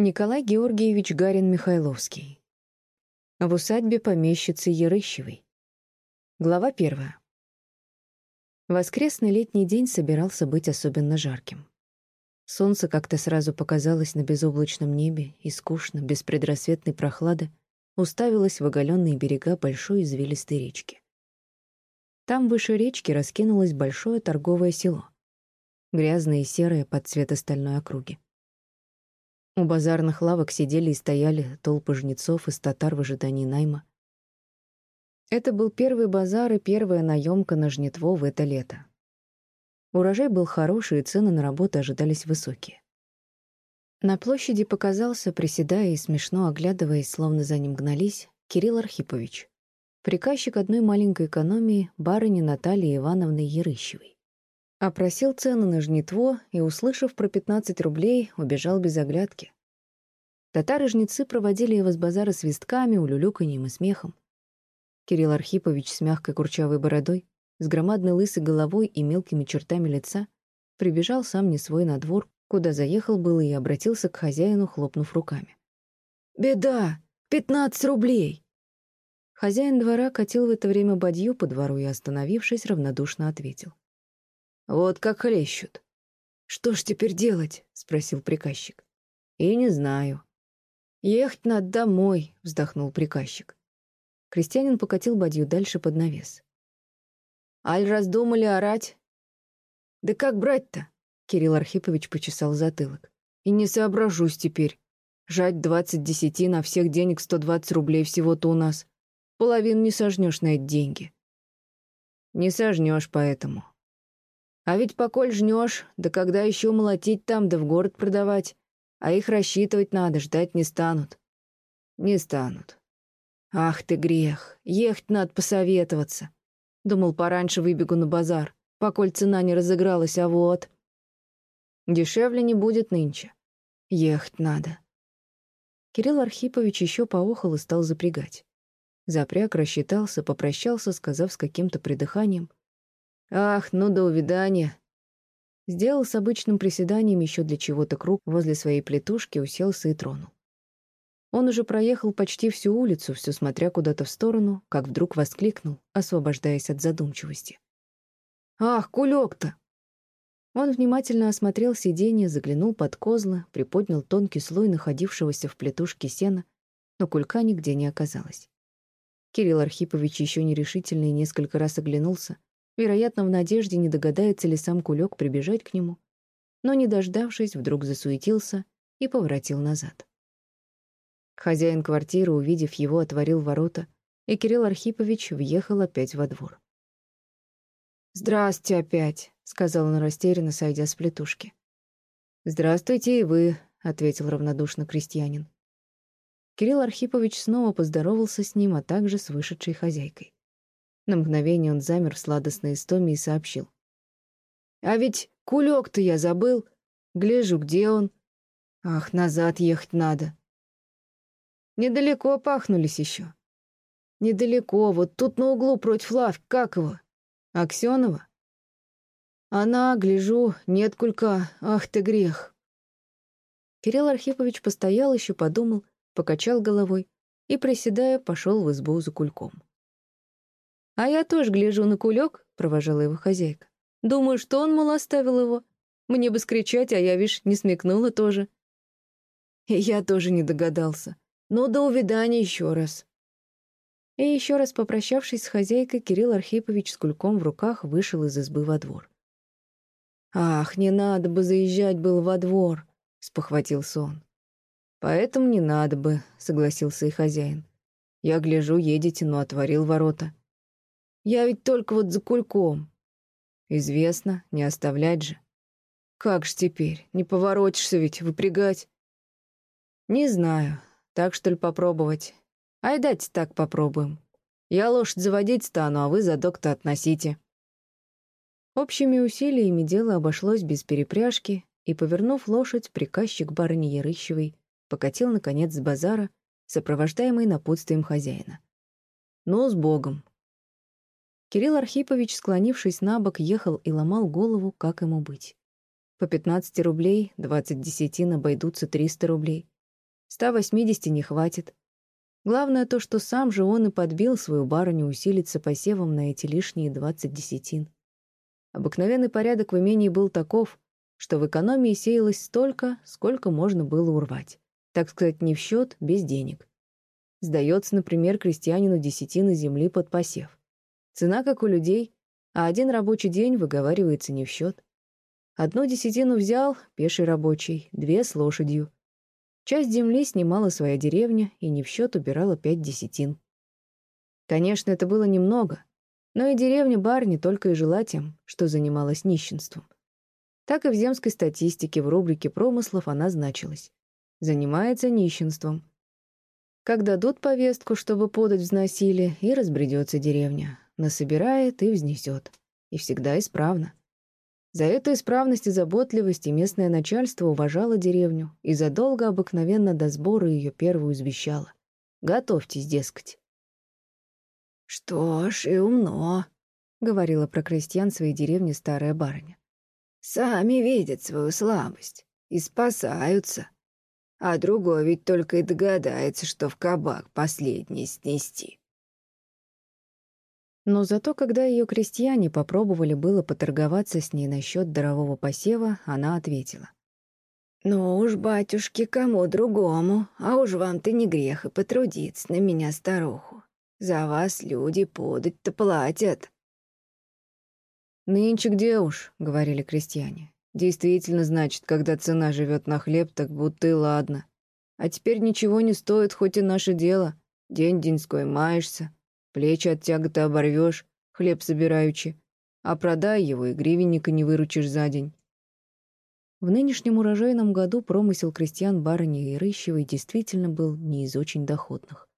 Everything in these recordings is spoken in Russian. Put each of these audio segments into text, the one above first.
Николай Георгиевич Гарин-Михайловский. В усадьбе помещицы Ерыщевой. Глава первая. Воскресный летний день собирался быть особенно жарким. Солнце как-то сразу показалось на безоблачном небе и скучно, без предрассветной прохлады, уставилось в оголенные берега большой извилистой речки. Там выше речки раскинулось большое торговое село. Грязное и серое под цвет остальной округи. У базарных лавок сидели и стояли толпы жнецов из татар в ожидании найма. Это был первый базар и первая наемка на жнитво в это лето. Урожай был хороший, и цены на работу ожидались высокие. На площади показался, приседая и смешно оглядываясь, словно за ним гнались, Кирилл Архипович, приказчик одной маленькой экономии барыни Натальи Ивановны Ерыщевой. Опросил цены на жнитво и, услышав про 15 рублей, убежал без оглядки. Татары-жнецы проводили его с базара свистками, улюлюканьем и смехом. Кирилл Архипович с мягкой курчавой бородой, с громадной лысой головой и мелкими чертами лица прибежал сам не свой на двор, куда заехал было и обратился к хозяину, хлопнув руками. «Беда! Пятнадцать рублей!» Хозяин двора катил в это время бадью по двору и, остановившись, равнодушно ответил. Вот как хлещут. Что ж теперь делать? спросил приказчик. И не знаю. Ехать надо домой, вздохнул приказчик. Крестьянин покатил бадью дальше под навес. Аль раздумали орать? Да как брать-то? Кирилл Архипович почесал затылок. И не соображусь теперь. Жать двадцать десяти на всех денег сто двадцать рублей всего-то у нас. Половину не сожнешь на эти деньги. Не сожнешь поэтому. А ведь поколь жнешь, да когда еще молотить там, да в город продавать. А их рассчитывать надо, ждать не станут. Не станут. Ах ты грех, ехать надо посоветоваться. Думал, пораньше выбегу на базар, поколь цена не разыгралась, а вот... Дешевле не будет нынче. Ехать надо. Кирилл Архипович еще поохал и стал запрягать. Запряг, рассчитался, попрощался, сказав с каким-то придыханием — Ах, ну до увидания. Сделал с обычным приседанием еще для чего-то круг возле своей плитушки, уселся и тронул. Он уже проехал почти всю улицу, все смотря куда-то в сторону, как вдруг воскликнул, освобождаясь от задумчивости. «Ах, кулек-то!» Он внимательно осмотрел сиденье, заглянул под козлы, приподнял тонкий слой находившегося в плетушке сена, но кулька нигде не оказалось. Кирилл Архипович еще нерешительно и несколько раз оглянулся, вероятно, в надежде, не догадается ли сам кулек прибежать к нему, но, не дождавшись, вдруг засуетился и поворотил назад. Хозяин квартиры, увидев его, отворил ворота, и Кирилл Архипович въехал опять во двор. «Здравствуйте опять», — сказал он растерянно, сойдя с плетушки. «Здравствуйте и вы», — ответил равнодушно крестьянин. Кирилл Архипович снова поздоровался с ним, а также с вышедшей хозяйкой. На мгновение он замер в сладостной истоме и сообщил. «А ведь кулек-то я забыл. Гляжу, где он. Ах, назад ехать надо». Недалеко пахнулись еще. Недалеко, вот тут на углу против лавки, как его? Аксенова? Она, гляжу, нет кулька, ах ты грех. Кирилл Архипович постоял еще, подумал, покачал головой и, приседая, пошел в избу за кульком. «А я тоже гляжу на кулек», — провожала его хозяйка. «Думаю, что он, мол, оставил его. Мне бы скричать, а я, вишь, не смекнула тоже». И я тоже не догадался. Но до увидания еще раз. И еще раз попрощавшись с хозяйкой, Кирилл Архипович с кульком в руках вышел из избы во двор. «Ах, не надо бы заезжать было во двор», — спохватился он. «Поэтому не надо бы», — согласился и хозяин. «Я гляжу, едете, но отворил ворота. Я ведь только вот за кульком. Известно, не оставлять же. Как ж теперь, не поворотишься ведь, выпрягать? Не знаю, так что ли попробовать. Ай, дайте так попробуем. Я лошадь заводить стану, а вы за доктора относите. Общими усилиями дело обошлось без перепряжки, и, повернув лошадь, приказчик барыни Ярыщевой покатил, наконец, с базара, сопровождаемый напутствием хозяина. «Ну, с Богом, Кирилл Архипович, склонившись на бок, ехал и ломал голову, как ему быть. По 15 рублей, 20 десятин обойдутся 300 рублей. 180 не хватит. Главное то, что сам же он и подбил свою барыню усилиться посевом на эти лишние 20 десятин. Обыкновенный порядок в имении был таков, что в экономии сеялось столько, сколько можно было урвать. Так сказать, не в счет, без денег. Сдается, например, крестьянину десятина земли под посев. Цена, как у людей, а один рабочий день выговаривается не в счет. Одну десятину взял, пеший рабочий, две с лошадью. Часть земли снимала своя деревня и не в счет убирала пять десятин. Конечно, это было немного, но и деревня Барни только и жила тем, что занималась нищенством. Так и в земской статистике в рубрике промыслов она значилась. Занимается нищенством. Как дадут повестку, чтобы подать взносили, и разбредется деревня. Насобирает и взнесет. И всегда исправно. За эту исправность и заботливость и местное начальство уважало деревню и задолго обыкновенно до сбора ее первую извещало. Готовьтесь, дескать. «Что ж, и умно», — говорила про крестьян своей деревни старая барыня. «Сами видят свою слабость и спасаются. А другой ведь только и догадается, что в кабак последний снести». Но зато, когда ее крестьяне попробовали было поторговаться с ней насчет дарового посева, она ответила. «Ну уж, батюшки, кому другому, а уж вам-то не грех и потрудиться на меня, старуху. За вас люди подать-то платят». «Нынче где уж», — говорили крестьяне. «Действительно, значит, когда цена живет на хлеб, так будто и ладно. А теперь ничего не стоит, хоть и наше дело. День-деньской маешься, Плечи от тяготы оборвешь, хлеб собираючи, а продай его и гривенника не выручишь за день. В нынешнем урожайном году промысел крестьян барыни и Рыщевой действительно был не из очень доходных.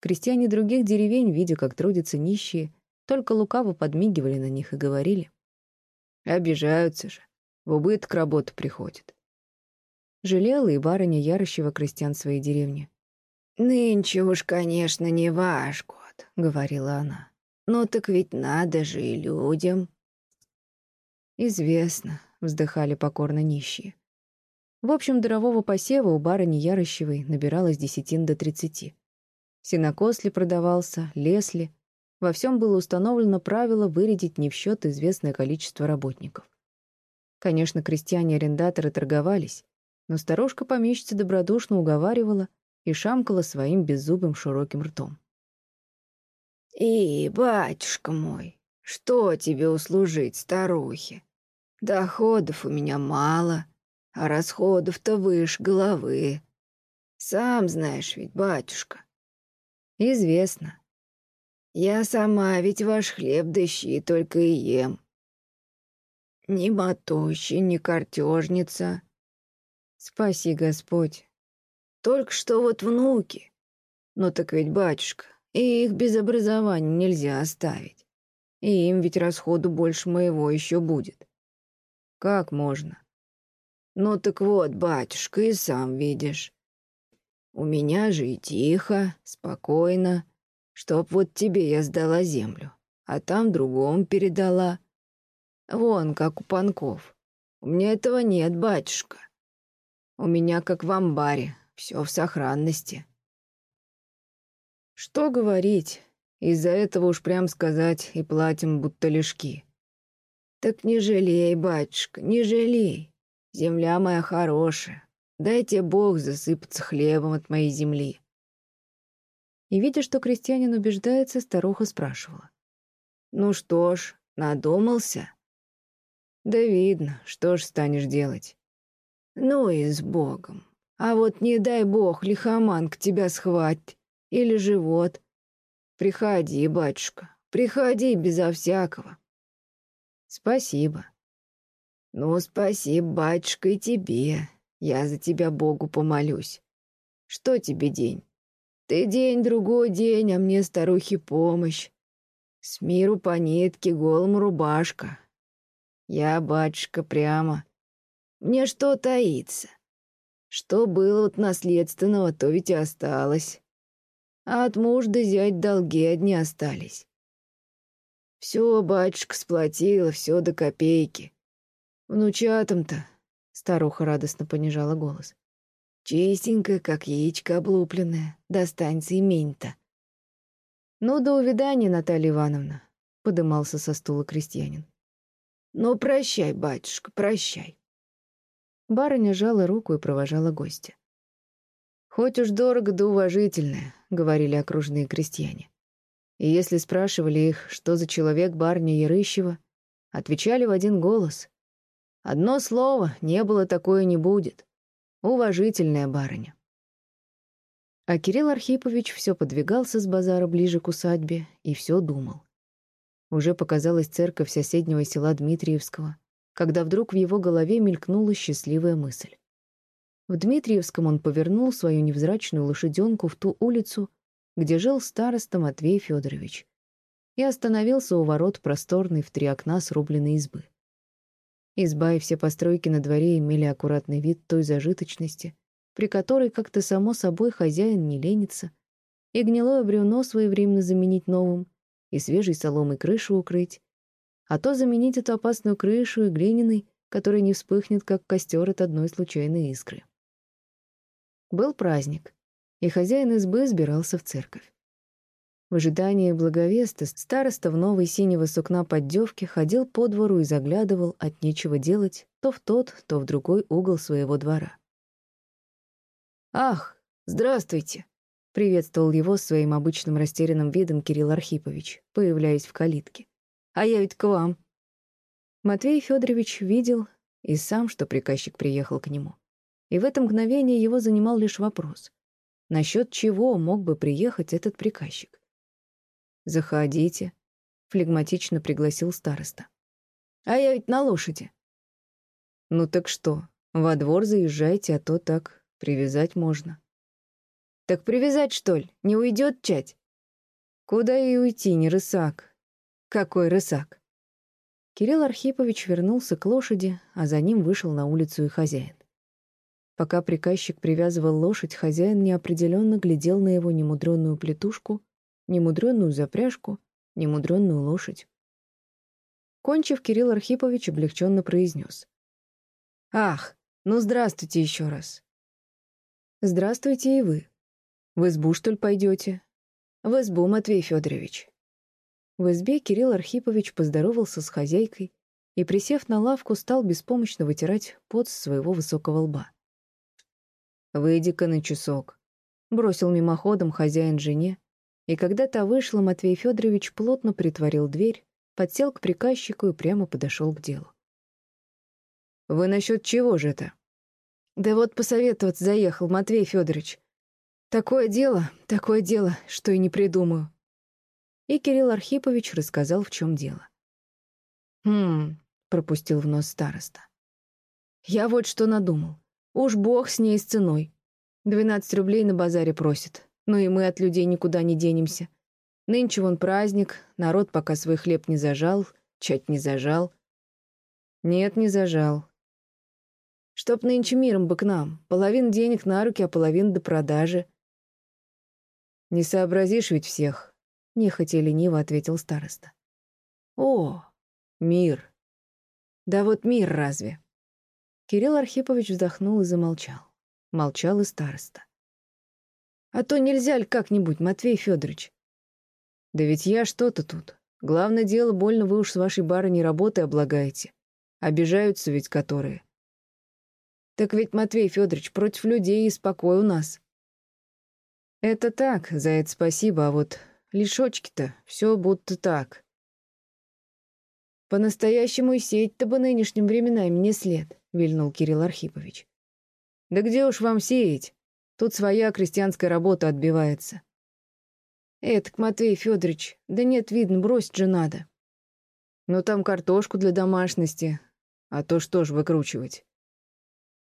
Крестьяне других деревень, видя, как трудятся нищие, только лукаво подмигивали на них и говорили. Обижаются же, в убыток работа приходит. Жалела и барыня Ярощева крестьян своей деревни. «Нынче уж, конечно, не ваш год. — говорила она. «Ну так ведь надо же и людям». «Известно», — вздыхали покорно нищие. В общем, дарового посева у барыни Ярощевой набиралось десятин до тридцати. Сенокос ли продавался, лес ли. Во всем было установлено правило вырядить не в счет известное количество работников. Конечно, крестьяне-арендаторы торговались, но старушка-помещица добродушно уговаривала и шамкала своим беззубым широким ртом. «И, батюшка мой, что тебе услужить, старухе? Доходов у меня мало, а расходов-то выше головы. Сам знаешь ведь, батюшка». «Известно. Я сама ведь ваш хлеб да только и ем. Ни мотощи, ни картежница. Спаси Господь. Только что вот внуки. Ну так ведь, батюшка, и их без образования нельзя оставить. И им ведь расходу больше моего еще будет. Как можно? Ну так вот, батюшка, и сам видишь. У меня же и тихо, спокойно, чтоб вот тебе я сдала землю, а там другому передала. Вон, как у панков. У меня этого нет, батюшка. У меня, как в амбаре, все в сохранности. Что говорить? Из-за этого уж прям сказать и платим будто лишки. Так не жалей, батюшка, не жалей. Земля моя хорошая. Дайте Бог засыпаться хлебом от моей земли. И, видя, что крестьянин убеждается, старуха спрашивала. «Ну что ж, надумался?» «Да видно, что ж станешь делать?» «Ну и с Богом. А вот не дай Бог, лихоманка тебя схватит или живот. Приходи, батюшка, приходи безо всякого. Спасибо. Ну, спасибо, батюшка, и тебе. Я за тебя Богу помолюсь. Что тебе день? Ты день, другой день, а мне, старухи, помощь. С миру по нитке, голым рубашка. Я, батюшка, прямо. Мне что таится? Что было от наследственного, то ведь и осталось а от мужа да зять долги одни остались. Все батюшка сплотила, все до копейки. Внучатам-то, старуха радостно понижала голос. Чистенькая, как яичко облупленное. Достанется имень-то. «Ну, до увидания, Наталья Ивановна», — подымался со стула крестьянин. «Ну, прощай, батюшка, прощай». Барыня жала руку и провожала гостя. «Хоть уж дорого да уважительное», — говорили окружные крестьяне. И если спрашивали их, что за человек барня Ярыщева, отвечали в один голос. Одно слово, не было такое не будет. Уважительная барыня. А Кирилл Архипович все подвигался с базара ближе к усадьбе и все думал. Уже показалась церковь соседнего села Дмитриевского, когда вдруг в его голове мелькнула счастливая мысль. В Дмитриевском он повернул свою невзрачную лошаденку в ту улицу, где жил староста Матвей Федорович, и остановился у ворот просторной в три окна срубленной избы. Изба и все постройки на дворе имели аккуратный вид той зажиточности, при которой как-то само собой хозяин не ленится, и гнилое бревно своевременно заменить новым, и свежей соломой крышу укрыть, а то заменить эту опасную крышу и глиняной, которая не вспыхнет, как костер от одной случайной искры. Был праздник, и хозяин избы сбирался в церковь. В ожидании благовеста староста в новой синего сукна поддевке ходил по двору и заглядывал от нечего делать то в тот, то в другой угол своего двора. «Ах, здравствуйте!» — приветствовал его своим обычным растерянным видом Кирилл Архипович, появляясь в калитке. «А я ведь к вам». Матвей Федорович видел и сам, что приказчик приехал к нему. И в это мгновение его занимал лишь вопрос. Насчет чего мог бы приехать этот приказчик? «Заходите», — флегматично пригласил староста. «А я ведь на лошади». «Ну так что, во двор заезжайте, а то так Привязать можно. Так привязать, что ли? Не уйдет чать? Куда и уйти, не рысак. Какой рысак? Кирилл Архипович вернулся к лошади, а за ним вышел на улицу и хозяин. Пока приказчик привязывал лошадь, хозяин неопределенно глядел на его немудренную плетушку, немудренную запряжку, немудренную лошадь. Кончив, Кирилл Архипович облегченно произнес. «Ах, ну здравствуйте еще раз. Здравствуйте и вы. В избу, что ли, пойдете? В избу, Матвей Федорович. В избе Кирилл Архипович поздоровался с хозяйкой и, присев на лавку, стал беспомощно вытирать пот с своего высокого лба. «Выйди-ка на часок», — бросил мимоходом хозяин жене, и когда та вышла, Матвей Федорович плотно притворил дверь, подсел к приказчику и прямо подошел к делу. «Вы насчет чего же это?» Да вот посоветоваться заехал, Матвей Федорович. Такое дело, такое дело, что и не придумаю. И Кирилл Архипович рассказал, в чем дело. «Хм», — пропустил в нос староста. «Я вот что надумал. Уж бог с ней с ценой. Двенадцать рублей на базаре просит. Ну и мы от людей никуда не денемся. Нынче вон праздник, народ пока свой хлеб не зажал, чать не зажал». «Нет, не зажал», Чтоб нынче миром бы к нам. Половин денег на руки, а половина до продажи. Не сообразишь ведь всех, — нехотя лениво ответил староста. О, мир. Да вот мир разве? Кирилл Архипович вздохнул и замолчал. Молчал и староста. А то нельзя ли как-нибудь, Матвей Федорович? Да ведь я что-то тут. Главное дело, больно вы уж с вашей барыней работой облагаете. Обижаются ведь которые. Так ведь, Матвей Федорович, против людей и спокой у нас. Это так, за это спасибо, а вот лишочки-то все будто так. По-настоящему и сеять-то бы нынешним временами не след, вильнул Кирилл Архипович. Да где уж вам сеять? Тут своя крестьянская работа отбивается. Этак, Матвей Федорович, да нет, видно, бросить же надо. Ну там картошку для домашности, а то что ж выкручивать?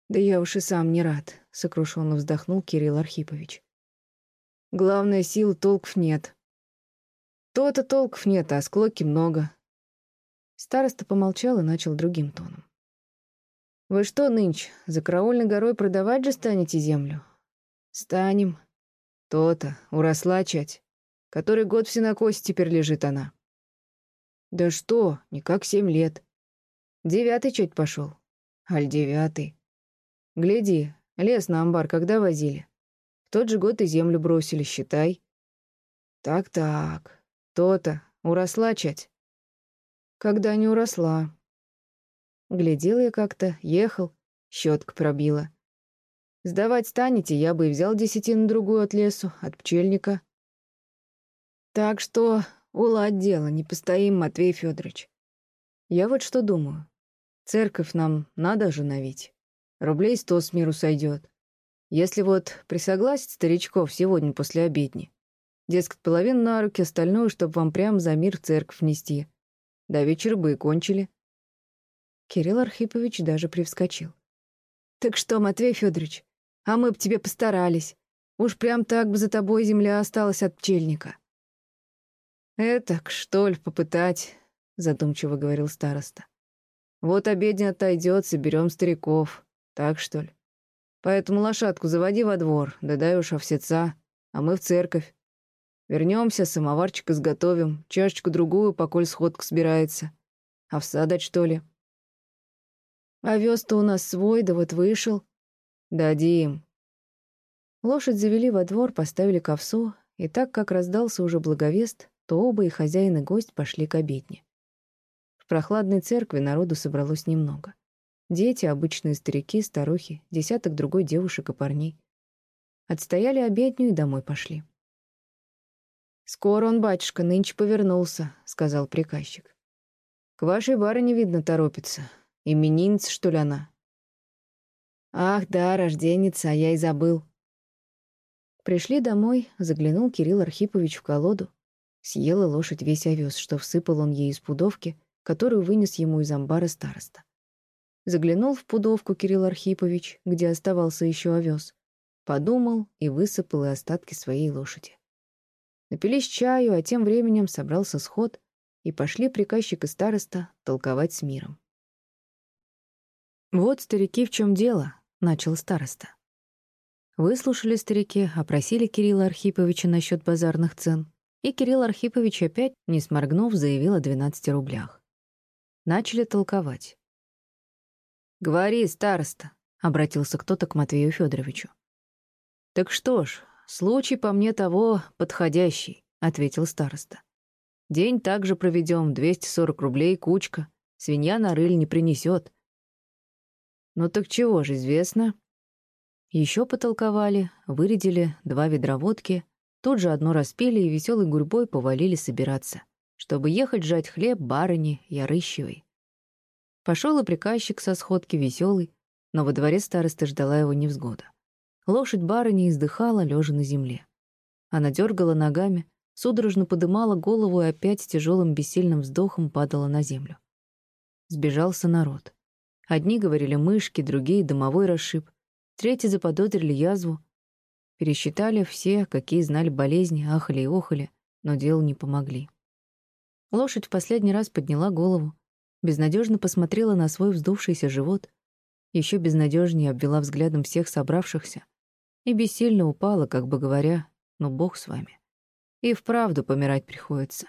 Да я уж и сам не рад, сокрушенно вздохнул Кирилл Архипович. Главное, сил толков нет. То-то толков нет, а склоки много. Староста помолчал и начал другим тоном. Вы что нынче, за караульной горой продавать же станете землю? Станем. То-то, уросла чать. Который год в сенокосе теперь лежит она. Да что, никак семь лет. Девятый чуть пошел. Аль девятый. Гляди, Лес на амбар когда возили? В тот же год и землю бросили, считай. Так-так, то-то, уросла чать. Когда не уросла. Глядел я как-то, ехал, щетка пробила. Сдавать станете, я бы и взял десятину другую от лесу, от пчельника. Так что уладь дело, не постоим, Матвей Федорович. Я вот что думаю. Церковь нам надо оженовить. Рублей сто с миру сойдет. Если вот присогласить старичков сегодня после обедни, дескать, половину на руки, остальную, чтобы вам прямо за мир в церковь нести. До вечера бы и кончили. Кирилл Архипович даже привскочил. «Так что, Матвей Федорович, а мы б тебе постарались. Уж прям так бы за тобой земля осталась от пчельника». «Этак, что ли, попытать?» — задумчиво говорил староста. «Вот обедня отойдет, соберем стариков. Так, что ли? Поэтому лошадку заводи во двор, да дай уж овсеца, а мы в церковь. Вернемся, самоварчик изготовим, чашечку-другую, поколь сходка собирается. Овса дать, что ли?» «Овес-то у нас свой, да вот вышел». «Дадим». Лошадь завели во двор, поставили к овсу, и так как раздался уже благовест, то оба и хозяин и гость пошли к обедне. В прохладной церкви народу собралось немного. Дети, обычные старики, старухи, десяток другой девушек и парней. Отстояли обедню и домой пошли. «Скоро он, батюшка, нынче повернулся», — сказал приказчик. «К вашей барыне, видно, торопится. Именинница, что ли, она?» «Ах, да, рожденница, а я и забыл». Пришли домой, заглянул Кирилл Архипович в колоду. Съела лошадь весь овес, что всыпал он ей из пудовки, которую вынес ему из амбара староста. Заглянул в пудовку Кирилл Архипович, где оставался еще овес, подумал и высыпал и остатки своей лошади. Напились чаю, а тем временем собрался сход, и пошли приказчик и староста толковать с миром. «Вот, старики, в чем дело», — начал староста. Выслушали старики, опросили Кирилла Архиповича насчет базарных цен, и Кирилл Архипович опять, не сморгнув, заявил о 12 рублях. Начали толковать. «Говори, староста», — обратился кто-то к Матвею Федоровичу. «Так что ж, случай по мне того подходящий», — ответил староста. «День также проведем, 240 рублей, кучка. Свинья на рыль не принесет». «Ну так чего же, известно?» Еще потолковали, вырядили два ведра водки, тут же одно распили и веселой гурьбой повалили собираться чтобы ехать жать хлеб барыне Ярыщевой. Пошел и приказчик со сходки веселый, но во дворе старосты ждала его невзгода. Лошадь барыни издыхала, лежа на земле. Она дергала ногами, судорожно подымала голову и опять с тяжелым бессильным вздохом падала на землю. Сбежался народ. Одни говорили мышки, другие — домовой расшиб, третьи заподозрили язву. Пересчитали все, какие знали болезни, ахали и охали, но делу не помогли. Лошадь в последний раз подняла голову, безнадежно посмотрела на свой вздувшийся живот, еще безнадежнее обвела взглядом всех собравшихся и бессильно упала, как бы говоря, «Ну, Бог с вами». И вправду помирать приходится.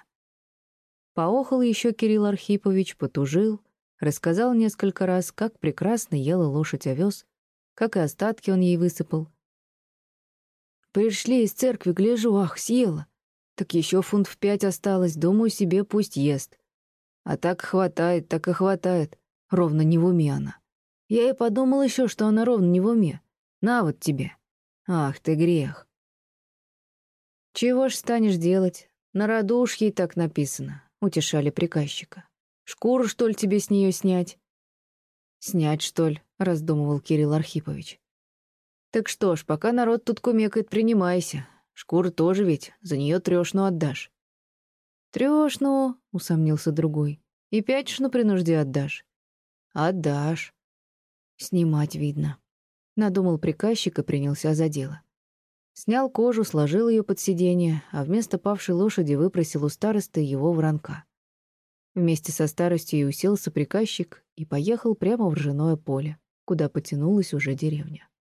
Поохал еще Кирилл Архипович, потужил, рассказал несколько раз, как прекрасно ела лошадь овес, как и остатки он ей высыпал. «Пришли из церкви, гляжу, ах, съела. Так еще фунт в пять осталось, думаю, себе пусть ест. А так хватает, так и хватает. Ровно не в уме она. Я и подумал еще, что она ровно не в уме. На вот тебе. Ах ты грех. Чего ж станешь делать? На роду уж ей так написано, утешали приказчика. Шкуру, что ли, тебе с нее снять? Снять, что ли, раздумывал Кирилл Архипович. Так что ж, пока народ тут кумекает, принимайся. Шкура тоже ведь, за нее трешну отдашь. Трешну, усомнился другой. И пятишну при нужде отдашь. Отдашь. Снимать видно. Надумал приказчик и принялся за дело. Снял кожу, сложил ее под сиденье, а вместо павшей лошади выпросил у старосты его вранка. Вместе со старостью и уселся приказчик и поехал прямо в ржаное поле, куда потянулась уже деревня.